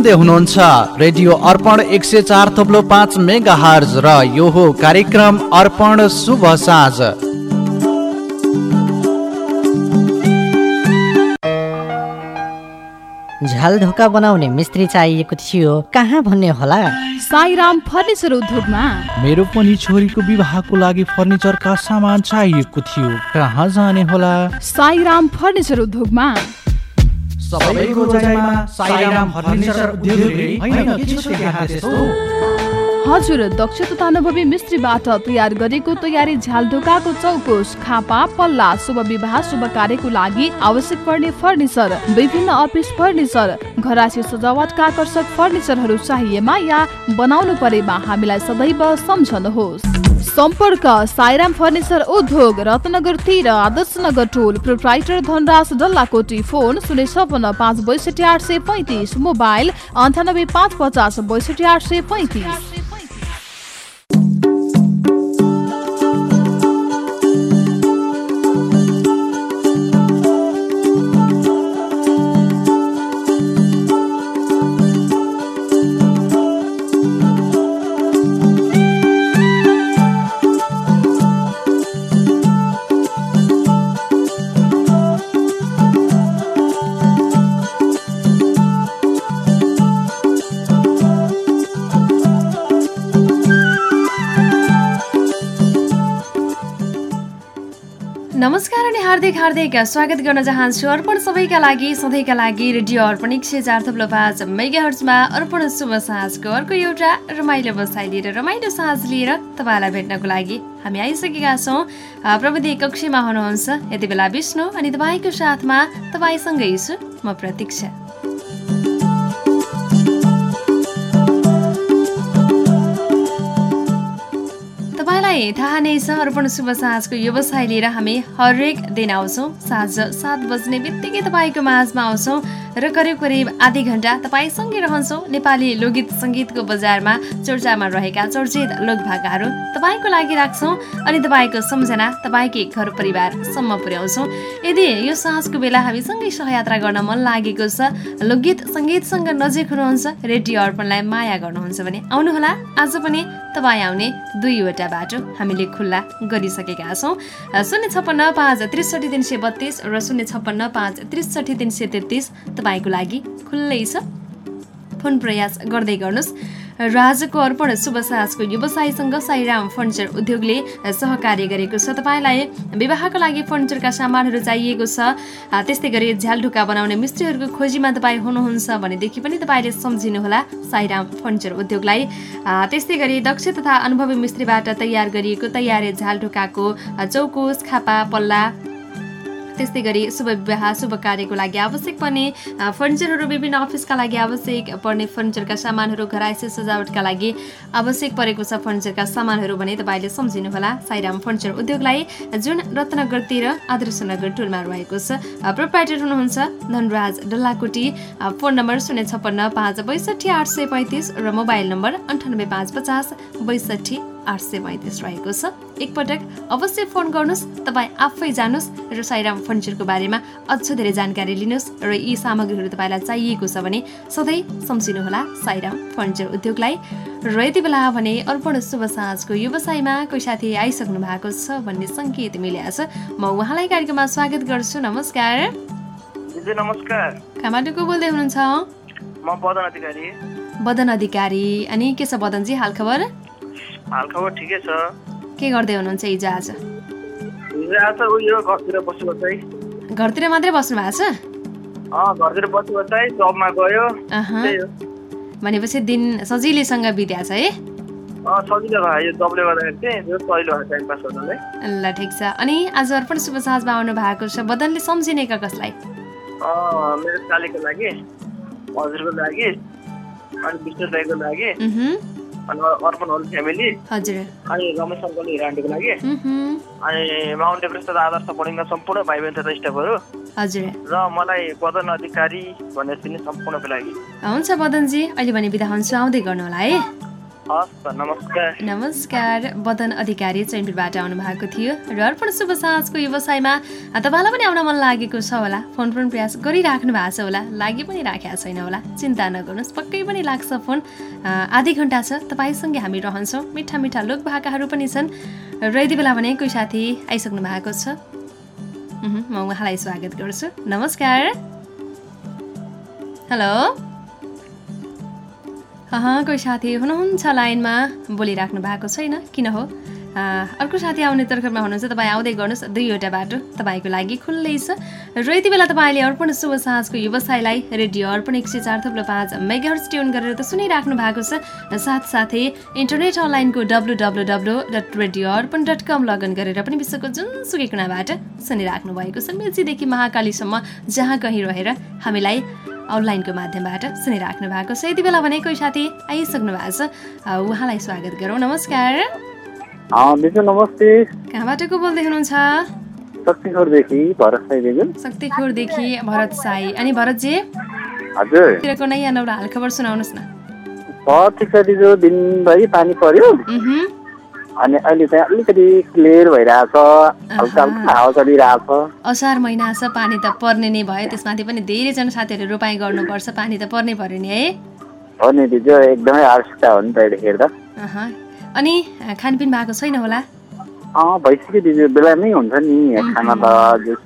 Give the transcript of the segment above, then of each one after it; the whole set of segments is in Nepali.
सुन्दै हुनुहुन्छ रेडियो अर्पण एक सय चार थप्लो पाँच मेगा हर्ज र यो हो कार्यक्रम अर्पण शुभ साँझ। ढोका बनाउने मिस्त्री चाहिएको थियो। कहाँ भन्ने होला? साईराम फर्निचर उद्योगमा। मेरो पनि छोरीको विवाहको लागि फर्निचरका सामान चाहिएको थियो। कहाँ जाने होला? साईराम फर्निचर उद्योगमा। सबैको जयमा साईराम फर्निचर उद्योगले हैन के छ त्यस्तो? हजुर दक्ष तथा मिस्त्रीबाट तयार गरेको तयारी झ्यालढोकाको चौकोस खापा पल्ला शुभ विवाह शुभ कार्यको लागि आवश्यक पर्ने फर्निचर विभिन्न अफिस फर्निचर घरासी सजावटका आकर्षक फर्निचरहरू चाहिएमा या बनाउनु परेमा हामीलाई सदैव सम्झनुहोस्। सम्पर्क साइराम फर्निचर उद्योग रत्नगर तेह्र आदर्श नगर टोल प्रोप्राइटर धनराज डल्लाकोटी फोन शून्य छपन्न पाँच बैसठी आठ सय पैँतिस मोबाइल अन्ठानब्बे पाँच पचास बैसठी आठ सय पैँतिस। नमस्कार अनि हार्दिक हार्दिक स्वागत गर्न चाहन्छु अर्पण सबैका लागि सधैँका लागि रेडियो अर्पण एक सय चार थप्लो पाँच मेगा हर्चमा अर्पण शुभ साँझको अर्को एउटा रमाइलो बसाइ लिएर रमाइलो साँझ लिएर तपाईँलाई भेट्नको लागि हामी आइसकेका छौँ। प्रविधि कक्षीमा हुनुहुन्छ। यति बेला विष्णु अनि तपाईँको साथमा तपाईँसँगै छु। म प्रतीक्षा। तपाईँलाई थाहा नै छ अर्पण शुभ साँझको व्यवसाय लिएर हामी हरेक दिन आउँछौँ। साँझ सात बज्ने बित्तिकै तपाईँको माझमा आउँछौँ। र करिब करिब आधी घन्टा तपाईँसँगै रहन्छौँ। नेपाली लोकगीत सङ्गीतको बजारमा चर्चामा रहेका चर्चित लोकभाकाहरू तपाईँको लागि राख्छौँ अनि तपाईँको सम्झना तपाईँकै घर परिवारसम्म पुर्याउँछौँ। यदि यो साँझको बेला हामीसँगै सहयात्रा गर्न मन लागेको छ लोकगीत सङ्गीतसँग नजिक हुनुहुन्छ रेडियो अर्पणलाई माया गर्नुहुन्छ भने आउनुहोला। आज पनि तपाईँ आउने दुईवटा बाटो हामीले खुल्ला गरिसकेका छौँ। शून्य छप्पन्न पाँच त्रिसठी तिन सय बत्तिस र शून्य छप्पन्न पाँच त्रिसठी तिन सय तेत्तिस तपाईँको लागि खुल्लै छ। फोन प्रयास गर्दै गर्नुहोस्। र आजको अर्पण शुभ साहसको व्यवसायीसँग साईराम फर्निचर उद्योगले सहकार्य गरेको छ। तपाईँलाई विवाहको लागि फर्निचरका सामानहरू चाहिएको छ। त्यस्तै गरी झ्यालढुका बनाउने मिस्त्रीहरूको खोजीमा तपाईँ हुनुहुन्छ भनेदेखि पनि तपाईँले सम्झिनुहोला साईराम फर्निचर उद्योगलाई। त्यस्तै गरी दक्ष तथा अनुभवी मिस्त्रीबाट तयार गरिएको तयारी झ्यालढुकाको चौकोस खापा पल्ला त्यस्तै गरी शुभ विवाह शुभ कार्यको लागि आवश्यक पर्ने फर्निचरहरू विभिन्न अफिसका लागि आवश्यक पर्ने फर्निचरका सामानहरू घराइसे सजावटका लागि आवश्यक परेको छ फर्निचरका सामानहरू भने तपाईँले सम्झिनुहोला। साईराम फर्निचर उद्योगलाई जुन रत्नगरतिर आदर्श नगर टोलमा रहेको छ। प्रोप्राइटर हुनुहुन्छ धनराज डल्लाकोटी। फोन नम्बर शून्य छप्पन्न पाँच बैसठी आठ सय पैँतिस र मोबाइल नम्बर अन्ठानब्बे पाँच पचास बैसठी आठ सय पैँतिस रहेको छ। एकपटक अवश्य फोन गर्नुहोस् तपाईँ आफै जानुहोस् र साईराम फर्निचरको बारेमा अझ धेरै जानकारी लिनुहोस् र यी सामग्रीहरू तपाईँलाई चाहिएको छ भने सधैँ सम्झिनुहोला साईराम फर्निचर उद्योगलाई। र यति बेला भने अर्पण शुभ साँझको व्यवसायमा कोही साथी आइसक्नु भएको छ भन्ने सङ्केत मिलेको छ। म उहाँलाई कार्यक्रममा स्वागत गर्छु। नमस्कार। नमस्कार। बोल्दै हुनुहुन्छ? म बदन अधिकारी। बदन अधिकारी। अनि के छ बदनजी हाल खबर? हाल खबर ठिकै छ। के गर्दै हुनुहुन्छ हिजो आज? हिजो आज उयो घरतिर बस्नु बसाइ घरतिर मात्रै बस्नु भएको छ? घरतिर बस्नु बसाइ जबमा गयो। भनेपछि दिन सजिलैसँग बित्या छ है? सजिलो भयो। जबले गर्दाखेरि चाहिँ ल ठिक छ। अनि आज अर्पण शुभ साँझमा आउनु भएको छ। बदनले सम्झिने का कसलाई? मेरो सालीको लागि हजुरको लागि अनि विष्णु दाईको लागि। अनि अर्पण होल फ्यामिली अनि रमेश अङ्कल हिरान्डीको लागि उहुँ, अनि माउन्ट एभरेस्ट आदर्श बोर्डिङका सम्पूर्ण भाइ बहिनी तथा स्टाफहरू हजुर र मलाई बदन अधिकारी भनेर चिन्ने सम्पूर्णको लागि हुन्छ बदनजी अहिले भने बिदा हुन्छु आउँदै गर्नु होला है नमस्कार। नमस्कार। बदन अधिकारी चैनपुरबाट आउनु भएको थियो र अर्पण शुभ साँझको व्यवसायमा तपाईँलाई पनि आउन मन लागेको छ होला। फोन फोन प्रयास गरिराख्नु भएको छ होला। लागि पनि राखेको छैन होला। चिन्ता नगर्नुहोस् पक्कै पनि लाग्छ फोन। आधी घन्टा छ तपाईँसँगै हामी रहन्छौँ। मिठा मिठा लोक भाकाहरू पनि छन्। र यति बेला भने कोही साथी आइसक्नु भएको छ। म उहाँलाई स्वागत गर्छु। नमस्कार। हेलो। कोही साथी हुनुहुन्छ लाइनमा बोलिराख्नु भएको छैन किन हो? अर्को साथी आउने तर्खरमा हुनुहुन्छ तपाईँ आउँदै गर्नुहोस् दुईवटा बाटो तपाईँको लागि खुल्लै छ। र यति बेला तपाईँले अर्पण शुभ साँझको व्यवसायलाई रेडियो अर्पण एक सय चार थप्लो पाँच मेगाहर्स ट्युन गरेर त सुनिराख्नु भएको छ। साथसाथै इन्टरनेट अनलाइनको W W W dot radio Arpan dot com login गरेर पनि विश्वको जुनसुकै कुनाबाट सुनिराख्नु भएको छ। मेचीदेखि महाकालीसम्म जहाँ कहीँ रहेर हामीलाई अनलाइनको माध्यमबाट सुनिराख्नु भएको छ। यति बेला भने कोही साथी आइसक्नु भएको छ। उहाँलाई स्वागत गरौँ। नमस्कार। नमस्ते। कहाँबाट को बोल्दै हुनुहुन्छ? शक्तिखोरदेखि भरत साई अनि भरतजी हजुर। नयाँ नौरा हाल खबर सुनाउनुहोस् न। ठिक छ दिजो। दिनभरि पानी पर्यो। अनि अहिले चाहिँ अलिकति क्लियर भइरहेछ हल्का हल्का हावा चलिरहेछ असार महिना छ पानी त पर्ने नै भयो। त्यसमाथि पनि धेरैजना साथीहरूले रोपाइ गर्नुपर्छ। पानी त पर्नै पर्यो नि है। हो नि दिजो एकदमै आवश्यकता हो नि त हेर्दा। अनि खानपिन भएको छैन होला? अँ भइसक्यो दिजो बेला नै हुन्छ नि। खाना त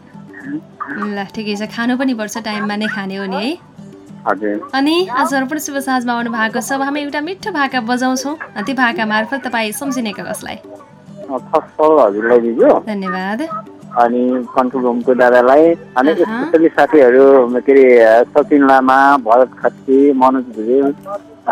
ल ठिकै छ। खानु पनि पर्छ टाइममा नै खाने हो नि है। अनि आजहरू पनि शुभ साँझमा आउनु भएको छ। हामी एउटा मिठो भाका बजाउँछौँ। त्यो भाका मार्फत तपाईँ सम्झिनेका कसलाई? धन्यवाद। अनि कन्ट्रोल रुमको दादालाई अनि स्पेसली साथीहरू के अरे सचिन लामा भरत खत्री मनोज भुजेल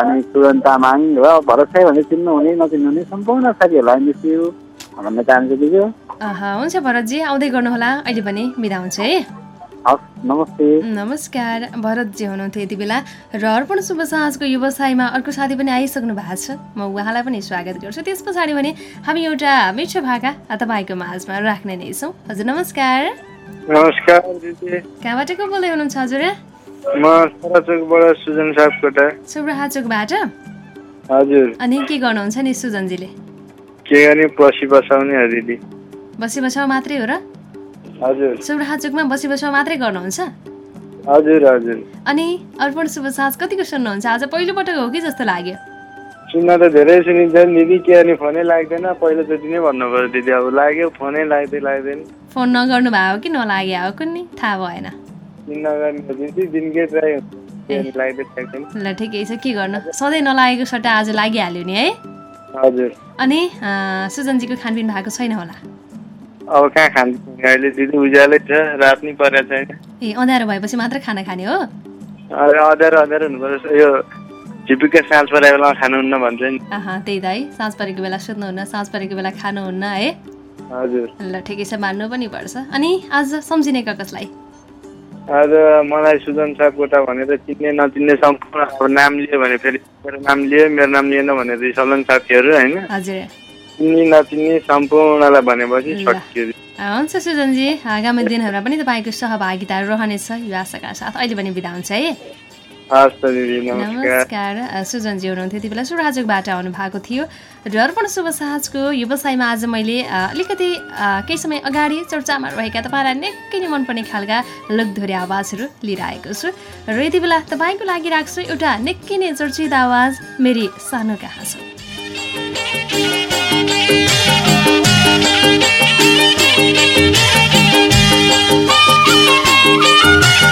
अनि सुरन तामाङ र भरत साई भने चिन्नुहुने नचिन्नुहुने सम्पूर्ण साथीहरूलाई मिस यु भन्न चाहन्छु दिदी हुन्छ भरतजी आउँदै गर्नुहोला। अहिले पनि बिदा हुन्छ है। नमस्ते। नमस्कार भरतजी हुनुहुन्थ्यो यति बेला। र अर्पण शुभ साँझको व्यवसायमा अर्को साथी पनि आइसक्नु भएको छ। म उहाँलाई पनि स्वागत गर्छु। त्यस पछाडि भने हामी एउटा मिठो भाका तपाईँको माझमा राख्ने नै छौँ। हजुर नमस्कार। नमस्कार कहाँबाट को बोल्दै हुनुहुन्छ हजुर? म सुजन सापकोटा। सुब्राचोकबाट हजुर। अनि के गर्नुहुन्छ नि सुजनजीले? के गर्ने बसी बसाउने दिदी। बसी बसाउ मात्रै हो र? सुब्राचोकमा बसी बसाउ मात्रै गर्नुहुन्छ? हजुर हजुर। अनि अर्पण शुभ साँझ कतिको सुन्नुहुन्छ? आज पहिलोपटक हो कि जस्तो लाग्यो? सुन्न त धेरै सुनिन्छ दिदी के अनि फोनै लाग्दैन। पहिलोचोटि नै भन्नु पर्यो दिदी। अब लाग्यो फोनै लाग्दै लाग्दैन। फोन नगर्नु भयो कि नलागे हो कुनै थाहा भएन। ल ठिकै छ। के गर्नु? सधैँ नलागेको सट्टा आज लागिहाल्यो नि है? हजुर। अनि सुजनजीको खानपिन भएको छैन होला? अब कहाँ खान्छ अहिले दिदी उज्यालै छ रात नै परेको छैन। ए अँध्यारो भएपछि मात्र खाना खाने हो? अँध्यारो अँध्यारो हुनुपर्छ। यो झिपिक्कै साँझ परेको बेलामा खानुहुन्न भन्छ नि। त्यही त है। साँझ परेको बेला सुत्नुहुन्न साँझ परेको बेला खानुहुन्न है। हजुर। ल ठिकै छ मान्नु पनि पर्छ। अनि आज सम्झिने कसलाई? आज मलाई सुजन सापकोटा भनेर चिन्ने नचिन्ने सम्पूर्ण अब नाम लियो भने फेरि। मेरो नाम लियो मेरो नाम लिएन भनेर सबजना साथीहरू होइन? हजुर। चिन्ने नचिन्ने सम्पूर्णलाई भनेपछि सकियो। हुन्छ सुजनजी आगामी दिनहरूमा पनि तपाईँको सहभागिता रहनेछ यो आशाका साथ। अहिले पनि बिदा हुन्छ है। नमस्कार। सुजनजी हुनुहुन्थ्यो त्यति बेला सुराजोगबाट आउनु भएको थियो। र अर्पण शुभ साहजको व्यवसायमा आज मैले अलिकति केही समय अगाडि चर्चामा रहेका तपाईँलाई निकै नै मनपर्ने खालका लोकधोरी आवाजहरू लिएर आएको छु। र यति बेला तपाईँको लागि राख्छु एउटा निकै नै चर्चित आवाज मेरी सानो कहाँ छ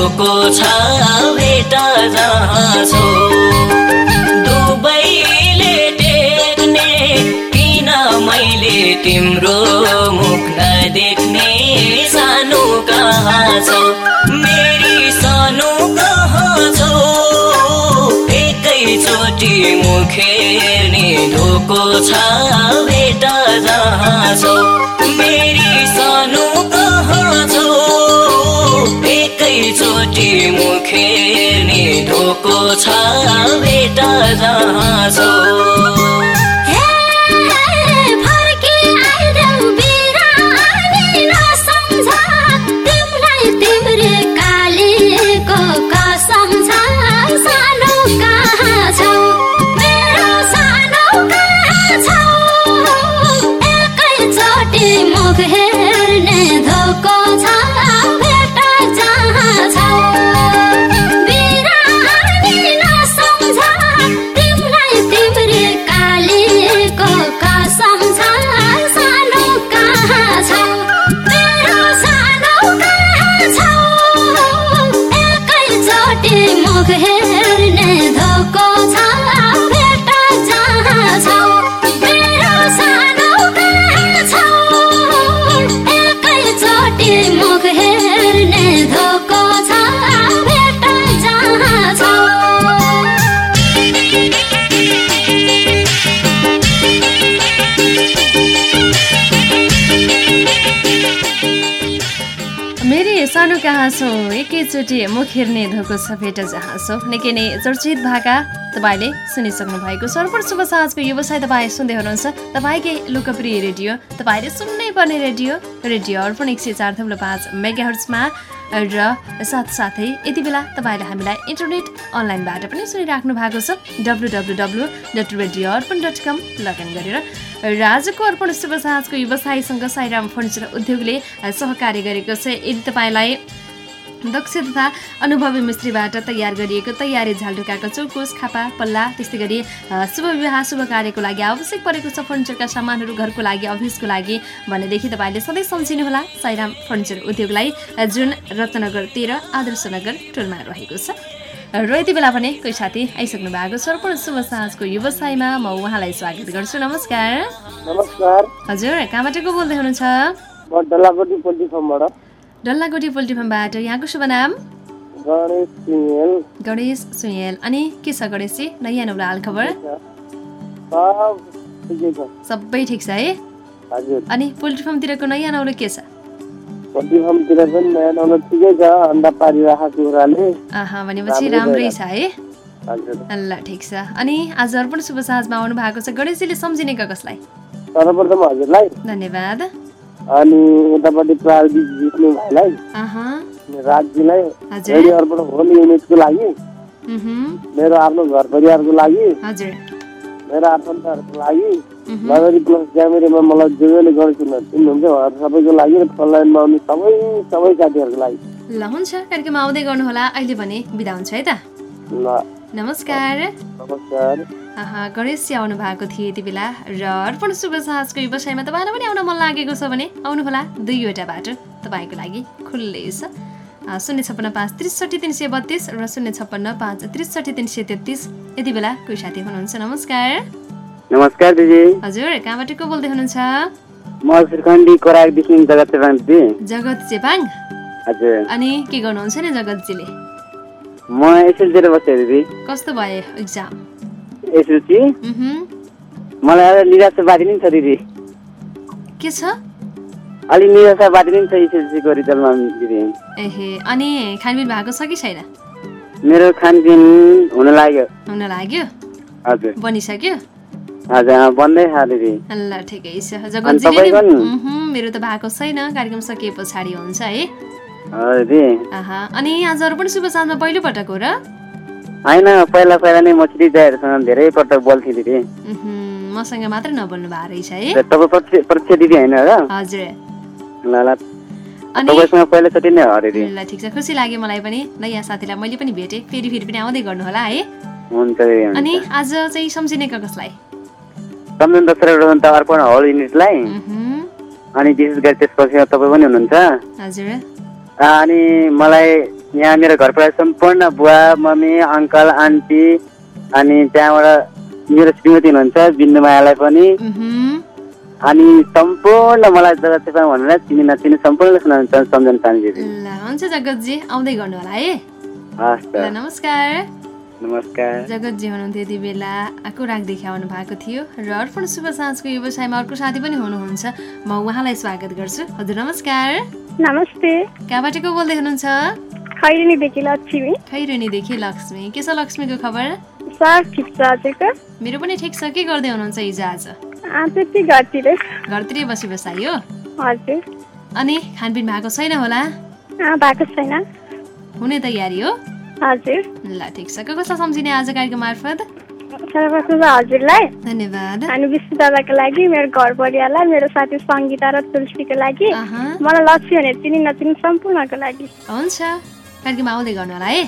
धोको छ भेटा जहाँ छौ दुबईले टेक्ने किन मैले तिम्रो मुख नदेख्ने सानो कहाँ छौ? मेरी सानो एकैचोटि मुखेर्ने धोको छ जहाँ छौ मेरी सानो एकैचोटि मुखेर्ने धोको छ भेट जहाँ सानो कहाँ छौ? एकैचोटि मुख हेर्ने धोको भेट जहाँ छौ? निकै नै चर्चित भाका तपाईँले सुनिसक्नु भएको छ। अर्पण शुभ साँझको व्यवसाय तपाईँ सुन्दै हुनुहुन्छ। तपाईँकै लोकप्रिय रेडियो तपाईँले सुन्नै पर्ने रेडियो रेडियो अर्पण एक सय चार थप्लो पाँच मेगाहर्समा र साथसाथै यति बेला तपाईँले हामीलाई इन्टरनेट अनलाइनबाट पनि सुनिराख्नु भएको छ। W W W dot radio Arpan dot com login गरेर र आजको अर्पण शुभ साँझको व्यवसायीसँग साईराम फर्निचर उद्योगले सहकार्य गरेको छ। यदि तपाईँलाई दक्ष तथा अनुभवी मिस्त्रीबाट तयार गरिएको तयारी झालढुकाको चौकोस खापा पल्ला त्यस्तै गरी शुभ विवाह शुभ कार्यको लागि आवश्यक परेको छ फर्निचरका सामानहरू घरको लागि अफिसको लागि भनेदेखि तपाईँले सधैँ सम्झिनुहोला। साईराम फर्निचर उद्योगलाई जुन रत्नगर तेह्र आदर्श नगर टोलमा रहेको छ। र यति बेला भने कोही साथी आइसक्नु भएको छ अर्पण शुभ साँझको व्यवसायमा म उहाँलाई स्वागत गर्छु। नमस्कार। नमस्कार। हजुर कहाँबाट को बोल्दै हुनुहुन्छ? म डल्लापट्टि पोल्ट्री फार्मबाट। डल्लाकोटी पोल्ट्री फार्मबाट। यहाँको शुभ नाम? गणेश सुयल अनि के छ गणेशजी नयाँ नौला हाल खबर? सब ठिकै छ। है? अनि पोल्ट्री फार्मतिरको नयाँ नौलो के छ? फार्मतिर पनि नयाँ नौलो ठिकै छ अन्डा पारिराखेको कुराले आहा भनेपछि राम्रै छ है? ल ठिक छ। अनि आज अर्पण शुभ साँझमा आउनु भएको छ। गणेशजीले सम्झिने कसलाई? सर्वप्रथम हजुरलाई। धन्यवाद। अनि उतापट्टि प्राविधिक विष्णु भाइलाई। राजजीलाई रेडियो अर्पण होम युनिटको लागि। मेरो आफ्नो घर परिवारको लागि। मेरो आफन्तहरूको लागि। मह्म, नगरी प्लस ज्यामेरीमा मलाई जो जोले गर्छु चिन्नुहुन्छ उहाँहरू सबैको लागि र फललाइनमा आउने सबै सबै साथीहरूको लागि। ल हुन्छ। कार्यक्रम आउँदै गर्नुहोला। अहिले भने बिदा हुन्छ है त। ल। नमस्कार। नमस्कार। आहा गणेशजी आउनु भएको थियो यति बेला। र अर्पण शुभ साहसको व्यवसायमा तपाईँलाई पनि आउन मन लागेको छ भने आउनुहोला दुईवटा बाटो। तपाईँको लागि खुल्लै छ। शून्य छप्पन्न पाँच त्रिसठी तिन सय बत्तिस र शून्य छप्पन्न पाँच त्रिसठी तिन सय तेत्तिस। यति बेला कोही साथी हुनुहुन्छ। नमस्कार। नमस्कार दिदी। हजुर कहाँबाट को बोल्दै हुनुहुन्छ? म श्रीखण्डी कोराकदेखि जगत सेवाङ दिदी। जगत चेपाङ? हजुर। अनि के गर्नुहुन्छ नि जगतजीले? म एसएलसीतिर बस्थेँ दिदी। कस्तो भयो इक्जाम एसएलसी मलाई अलिक निराशावादी नै छ दिदी। के छ? अलिक निराशावादी नै छ एसएलसीको रिजल्टमा दिदी। एहे अनि खानपिन भएको छ कि छैन? मेरो खानपिन हुन लाग्यो। हुन लाग्यो? हजुर। बनिसक्यो? ल ठिकै छ? मह्म, मेरो त भएको छैन। कार्यक्रम सकिए पछाडि हुन्छ है। अनि आजहरू पनि शुभ साँझमा पहिलोपटक हो र? होइन पहिला पहिला नै म श्री दाईहरूसँग धेरै पटक बोल्थेँ दिदी। मसँग मात्र नबोल्नु भएको रहेछ है। तपाईँ प्रत्यक्ष दिदी होइन र? हजुर। ल ल। ल ठिक छ। खुसी लाग्यो मलाई पनि। नयाँ साथीलाई मैले पनि भेटेँ। फेरि फेरि पनि आउँदै गर्नु होला है। हुन्छ अनि आज चाहिँ सम्झिने कसलाई? सम्झन दोस्रो त अर्पण हल युनिटलाई अनि विशेष गरी त्यसपछि तपाईँ पनि हुनुहुन्छ। अनि मलाई यहाँ मेरो घर परिवार सम्पूर्ण बुवा मम्मी अङ्कल आन्टी अनि त्यहाँबाट मेरो श्रीमती हुनुहुन्छ बिन्दु मायालाई पनि। मह्म, अनि सम्पूर्ण मलाई जग्गा चाहिँ भनेर चिनी नचिनी सम्पूर्ण सुनाउनु सम्झन चाहन्छु। हुन्छ जगतजी आउँदै गर्नु होला है। नमस्कार। नमस्कार। जगतजी हुनुहुन्थ्यो यति बेला कुरा देखाउनु भएको थियो र अर्पण शुभ साँझको व्यवसायमा अर्को साथी पनि हुनुहुन्छ। म उहाँलाई स्वागत गर्छु। हजुर नमस्कार। नमस्ते। कहाँबाट को बोल्दै हुनुहुन्छ? खैरिनीदेखि लक्ष्मी। खैरेनीदेखि लक्ष्मी। के छ लक्ष्मीको खबर? सब ठिक छ हजुरको मेरो पनि ठिक छ। के गर्दै हुनुहुन्छ हिजो आज? घरतिर। घरतिरै बसी हजुर। अनि खानपिन भएको छैन होला? आ, भएको छैन। हुने तयारी हो? हजुर। ल ठिक छ। को कसलाई सम्झिने आज कार्यक्रम मार्फत? सर्वप्रथम हजुरलाई। धन्यवाद। अनि विष्णु दादाको लागि मेरो घर परिवारलाई मेरो साथी सङ्गीता र तुलसीको लागि। मलाई लक्ष्मी भने चिनी नचिनी सम्पूर्णको लागि। हुन्छ। कार्यक्रम आउँदै गर्नु होला है?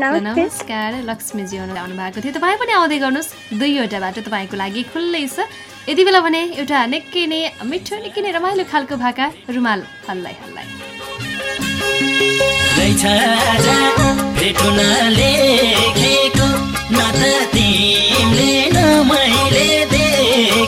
नमस्कार। लक्ष्मीजी आउनु भएको थियो। तपाईँ पनि आउँदै गर्नुहोस्। दुईवटा बाटो तपाईँको लागि खुल्लै छ। यति बेला भने एउटा निकै नै मिठो निकै नै रमाइलो खालको भाका रुमाल हल्लाइ हल्लाइ रहेछ भेटो नलेखेको न त तिमीले न मैले देखेको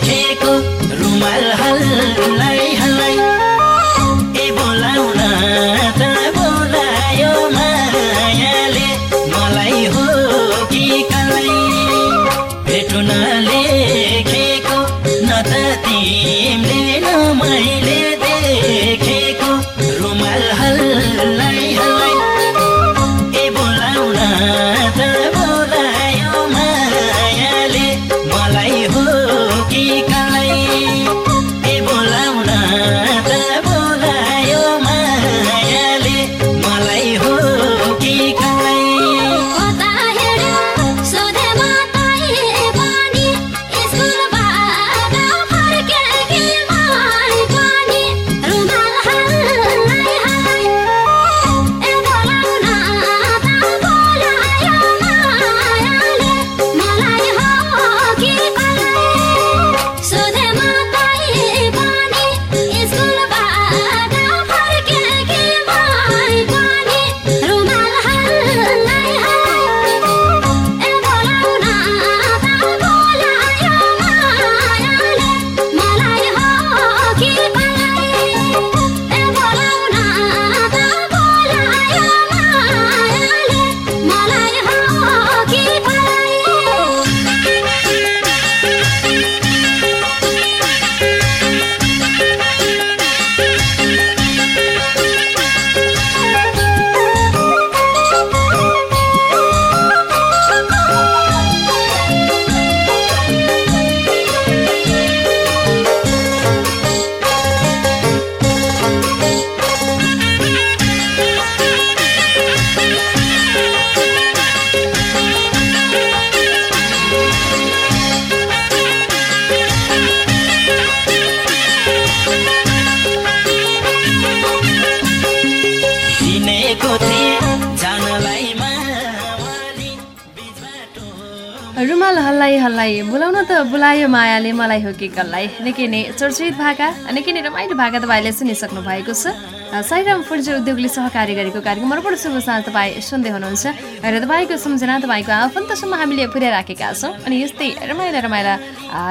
बोलायो मायाले मलाई हो कि कसलाई निकै नै चर्चित भाका निकै नै रमाइलो भाका तपाईँले सुनिसक्नु भएको छ। अ, साईराम फर्निचर उद्योगले सहकारी गरेको कार्यक्रम अर्पण शुभ साँझ तपाईँ सुन्दै हुनुहुन्छ। र तपाईँको सम्झना तपाईँको आफन्तसम्म हामीले पुर्याइराखेका छौँ अनि यस्तै रमाइला रमाइला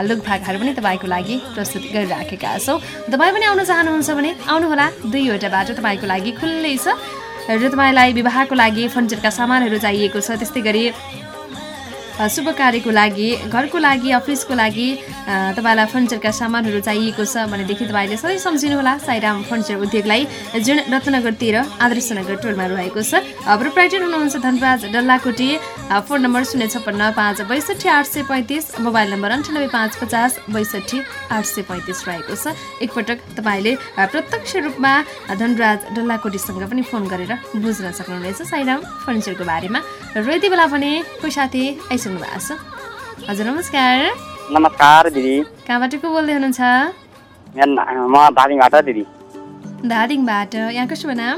लुक भाकाहरू पनि तपाईँको लागि प्रस्तुत गरिराखेका छौँ। तपाईँ पनि आउन चाहनुहुन्छ भने आउनुहोला। दुईवटा बाटो तपाईँको लागि खुल्लै छ। र तपाईँलाई विवाहको लागि फर्निचरका सामानहरू चाहिएको छ। त्यस्तै गरी शुभ कार्यको लागि घरको लागि अफिसको लागि तपाईँलाई फर्निचरका सामानहरू चाहिएको छ भनेदेखि तपाईँले सधैँ सम्झिनुहोला। साईराम फर्निचर उद्योगलाई जुन रत्नगरतिर आदर्श नगर टोलमा रहेको छ। प्रोप्राइटर हुनुहुन्छ धनराज डल्लाकोटी। फोन नम्बर शून्य छप्पन्न पाँच बैसठी आठ सय पैँतिस। मोबाइल नम्बर अन्ठानब्बे पाँच पचास बैसठी आठ सय पैँतिस रहेको छ। एकपटक तपाईँले प्रत्यक्ष रूपमा धनराज डल्लाकोटीसँग पनि फोन गरेर बुझ्न सक्नुहुनेछ साईराम फर्निचरको बारेमा। र यति बेला पनि कोही साथी आइसक्नु भएको छ। हजुर नमस्कार। नमस्कार दिदी। कहाँबाट को बोल्दै हुनुहुन्छ? म दार्जिलिङबाट दिदी। धादिङबाट यहाँको शुभ नाम?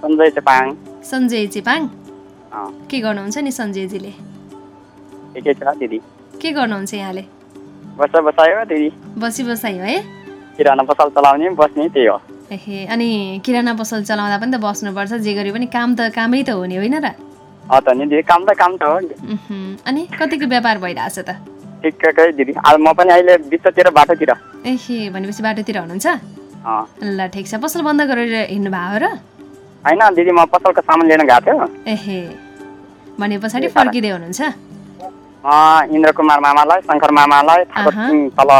सञ्जय चेपाङ। सञ्जय चेपाङ? के गर्नुहुन्छ नि सञ्जयजीले? ठिकै छ दिदी। के गर्नुहुन्छ यहाँले? बस बसायो दिदी। बसी बसाइ है? किराना पसल चलाउने बस्ने त्यही हो। एहे अनि किराना पसल चलाउँदा पनि त बस्नुपर्छ। जे गरे पनि काम त कामै त हो नि होइन र। त नि दिदी काम त काम त हो उहुँ, अनि कतिको व्यापार भइरहेछ त? ठिक्कै दिदी अब म पनि अहिले बिचतिर बाटोतिर। एहे भनेपछि बाटोतिर हुनुहुन्छ? अँ, ल ठिक छ। पसल बन्द गरेर हिँड्नु र? होइन दिदी म पसलको सामान लिन गएको थियो। एहे। भने पछाडि फर्किँदै हुनुहुन्छ? इन्द्र कुमार मामालाई शङ्कर मामालाई तल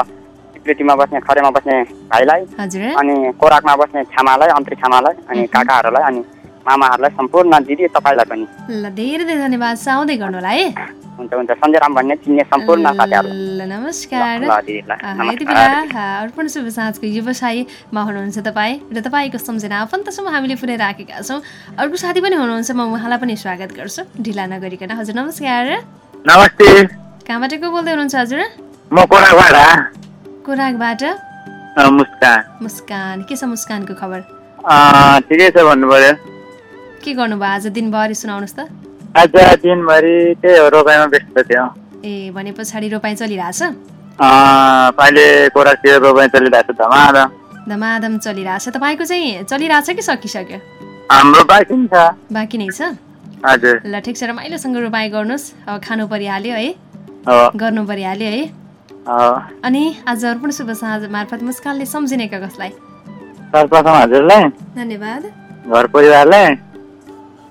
सिक्रेटीमा बस्ने खरेमा बस्ने भाइलाई हजुर। अनि कोराकमा बस्ने छामालाई अन्तरी छामालाई अनि काकाहरूलाई अनि मामाहरूलाई सम्पूर्ण दिदी तपाईँलाई पनि। ल धेरै धेरै धन्यवाद साउँदै गर्नु होला है। हुन्छ हुन्छ सञ्जय राम भन्ने चिन्ने सम्पूर्ण साथीहरू ल नमस्कार। यति बेला अर्पण शुभ साँझको व्यवसायमा हुनुहुन्छ तपाईँ र तपाईँको सम्झना आफन्तसम्म हामीले पुऱ्याइराखेका छौँ। अर्को साथी पनि हुनुहुन्छ म उहाँलाई पनि स्वागत गर्छु ढिला नगरिकन। हजुर नमस्कार। नमस्ते। कहाँबाट को बोल्दै हुनुहुन्छ हजुर? म कोराकबाट अ, मुस्कान। मुस्कान के छ मुस्कानको खबर? अ, ठिकै छ भन्नु पर्यो। के गर्नुभयो आज दिनभरि सुनाउनुहोस् त। आज दिनभरि त्यही हो रोपाइँमा व्यस्त थियो। ए भने पछाडि रोपाइँ चलिरहेछ? अहिले कोराकतिर रोपाइँ चलिरहेको छ धमाधम। धमाधम चलिरहेछ। तपाईँको चाहिँ चलिरहेछ कि सकिसक्यो? हाम्रो पनि छ। बाँकी नै छ? हजुर। ल ठिक छ। रमाइलोसँग रोपाइँ गर्नुहोस्। अब खानु परिहाल्यो है। गर्नु परिहाल्यो हो। अनि आज अर्पण शुभ साँझ मार्फत मुस्कानले सम्झिने कसलाई सर्वप्रथम हजुरलाई। धन्यवाद। घर परिवारलाई।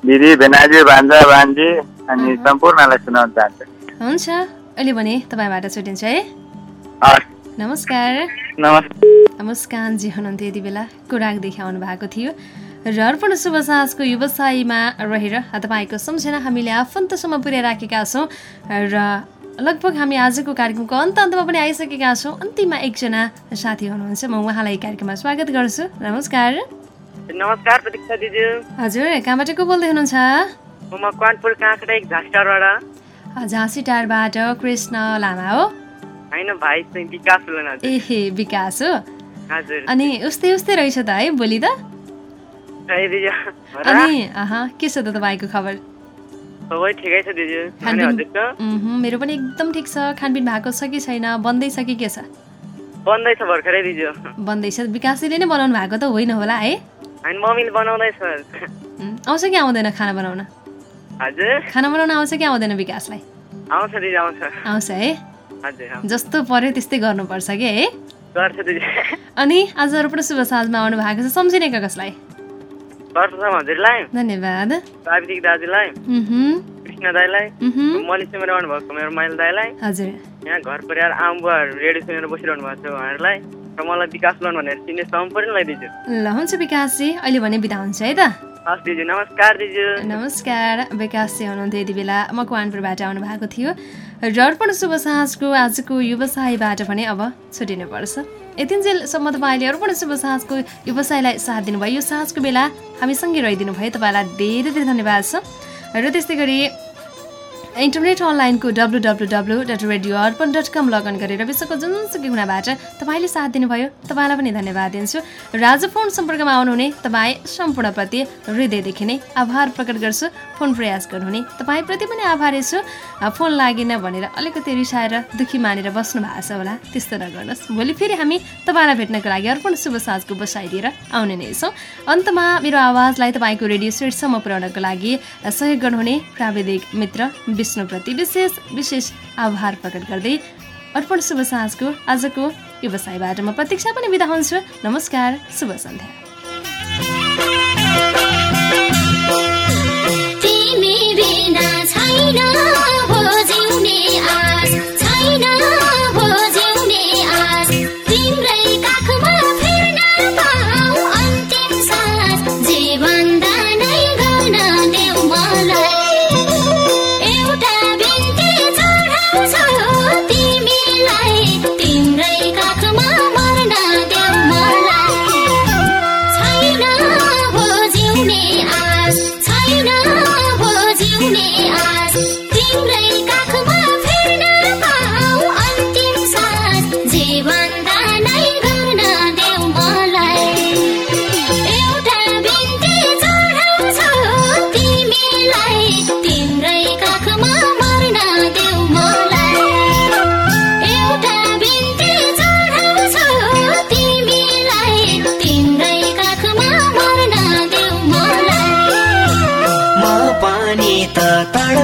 दिदी भेनाजी भान्जा भान्जी अनि सम्पूर्णलाई सुनाउन चाहन्छु। हुन्छ अहिले भने तपाईँबाट छुट्टिन्छ है। नमस्कार। नमस्ते मुस्कानजी हुनुहुन्थ्यो यति बेला कुराकदेखि आउनु भएको थियो। र अर्पण शुभ साँझको व्यवसायमा रहेर तपाईँको सम्झना हामीले आफन्तसम्म पुर्याइराखेका छौँ। र लगभग हामी आजको कार्यक्रमको अन्त अन्तमा पनि आइसकेका छौँ। अन्तिममा एकजना साथी हुनुहुन्छ। म उहाँलाई कार्यक्रममा स्वागत गर्छु। नमस्कार। नमस्कार प्रतीक्षा दिदी। हजुर कहाँबाट को बोल्दै हुनुहुन्छ? म मकवानपुर काँक्रा एक झास्टारबाट झाँसी टारबाट कृष्ण लामा हो। होइन भाइ चाहिँ विकास एहे विकास हो। हजुर। अनि उस्तै उस्तै रहेछ त है भोलि त? ए? अनि अह के छ त तपाईँको खबर? मेरो पनि एकदम ठिक छ। खानपिन भएको छ कि छैन बन्दैछ कि के छ? बन्दैछ भर्खरै दिदी। बन्दैछ विकासले नै बनाउनु भएको त होइन होला है? होइन मम्मीले बनाउँदैछ। उम्, आउँछ कि आउँदैन खाना बनाउन? हजुर। खाना बनाउन आउँछ कि आउँदैन विकासलाई? आउँछ दिदी आउँछ। आउँछ है। जस्तो पर्यो त्यस्तै गर्नुपर्छ कि है? गर्छ दिदी। अनि आज पनि शुभ साँझमा आउनु भएको छ। सम्झिने कसलाई? धन्यवाद। प्राविधिक दाजुलाई। उहुँ, कृष्ण दाईलाई। उहुँ, मलेसियामा रहनु भएको मेरो माइल दाईलाई। हजुर। यहाँ घर परिवार रेडियो सुनेर बसिरहनु भएको छ उहाँहरूलाई। मलाई विकास लोन भनेर चिन्ने सम्पूर्णलाई दिदी ल हुन्छ विकासजी अहिले भने बिदा हुन्छ है त। हस् दिदी नमस्कार दिदी। नमस्कार विकासजी हुनुहुन्थ्यो यति बेला। मकवानपुरबाट आउनु भएको थियो। र अर्पण शुभ साँझको आजको व्यवसायबाट भने अब छुटिनुपर्छ यतिन्जेलसम्म तपाईँले अर्पण शुभ साँझको व्यवसायलाई साथ दिनुभयो। यो साँझको बेला हामीसँगै रहिदिनु भयो। तपाईँलाई धेरै धेरै धन्यवाद छ। र त्यस्तै गरी इन्टरनेट अनलाइनको W W W dot radio Arpan dot com login गरेर विश्वको जुनसुकै गुणाबाट तपाईँले साथ दिनुभयो। तपाईँलाई पनि धन्यवाद दिन्छु। र आज फोन सम्पर्कमा आउनुहुने तपाईँ सम्पूर्णप्रति हृदयदेखि नै आभार प्रकट गर्छु। फोन प्रयास गर्नुहुने तपाईँप्रति पनि आभारी छु। फोन लागेन भनेर अलिकति रिसाएर दुःखी मानेर बस्नु भएको छ होला। त्यस्तो नगर्नुहोस्। भोलि फेरि हामी तपाईँलाई भेट्नको लागि अर्पण शुभ साँझको बसाइदिएर आउने नै छौँ। अन्तमा मेरो आवाजलाई तपाईँको रेडियो सेटसम्म पुर्याउनको लागि सहयोग गर्नुहुने प्राविधिक मित्र विष्णुप्रति विशेष विशेष आभार प्रकट गर्दै अर्पण शुभ साँझको आजको व्यवसायबाट म प्रतीक्षा पनि बिदा हुन्छु। नमस्कार शुभ सन्ध्या। छैन।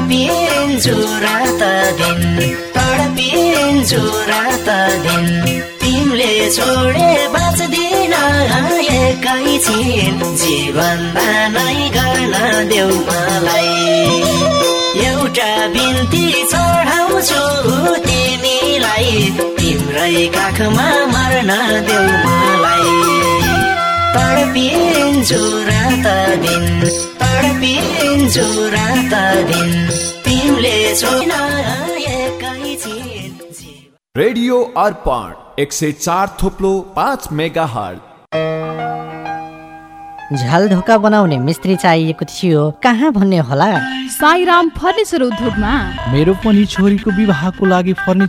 तडपिन्छु रात दिन तडपिन्छु रात दिन तिमीले छोडे बाँच्दिन एकैछिन जीवन नै गर्न देऊ मलाई। एउटा बिन्ती चढाउँछु तिमीलाई तिम्रै काखमा मर्न देऊ मलाई। तडपिन्छु रात दिन तडपिन्छु रात दिन तिमीले छोइन रेडियो अर्पण एक सय चार थोप्लो पाँच मेगा हर्ट झ्याल ढोका बनाउने मिस्त्री चाहिएको थियो कहाँ भन्ने होला? साईराम फर्निचर उद्योगमा। मेरो पनि छोरीको विवाहको लागि फर्निचर